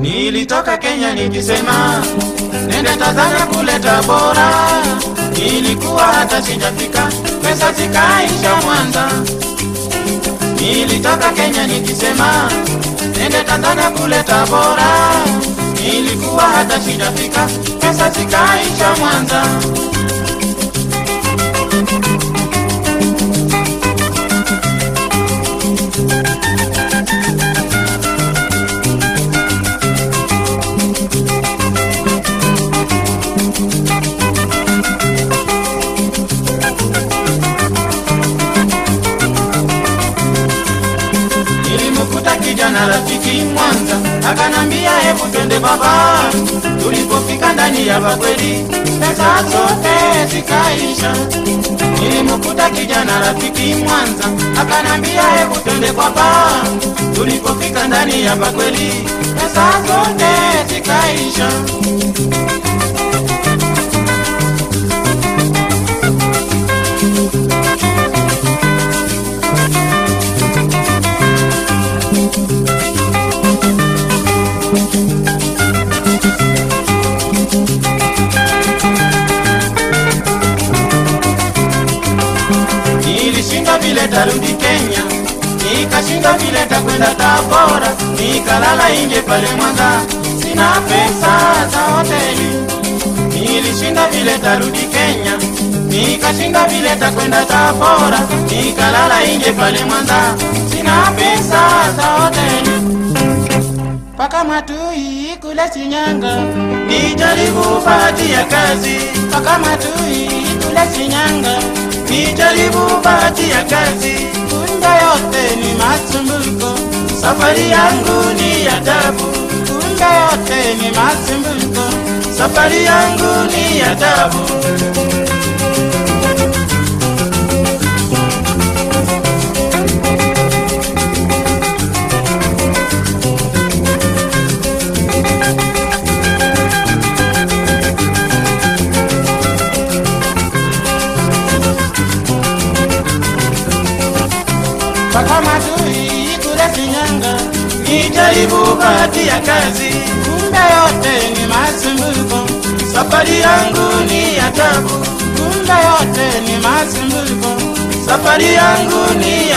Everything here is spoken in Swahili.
Nilitoka Kenya nikisema nende Tanzania kuleta bora, nilikuwa hata sijafika, pesa zikaisha Mwanza. Nilitoka Kenya nikisema nende Tanzania kuleta bora, nilikuwa hata sijafika, pesa zikaisha Mwanza. Kijana rafiki Mwanza, akanambia hebu twende baba. Tulipofika ndani ya bakweli, pesa zote zikaisha. Nilimkuta kijana rafiki Mwanza, akanambia hebu twende baba. Tulipofika ndani ya bakweli, pesa zote zikaisha. Tarudi Kenya, nikashinda vile takwenda Tabora, nikalala inje pale Mwanza, sina pesa za hoteli. Nilishinda vile tarudi Kenya, nikashinda vile takwenda Tabora, nikalala inje pale Mwanza, sina pesa za hoteli. Paka Matui kule Shinyanga, nijaribu bahati ya kazi. Paka Matui kule Shinyanga, nijaribu bahati ya kazi. Kumbe yote ni masumbuko, safari yangu ni ya tabu. Kumbe yote ni masumbuko, safari yangu ni ya Matui kule Shinyanga, nijaribu bahati ya kazi. Kumbe yote ni masumbuko, safari yangu ni ya tabu. Kumbe yote ni masumbuko, safari yangu ni.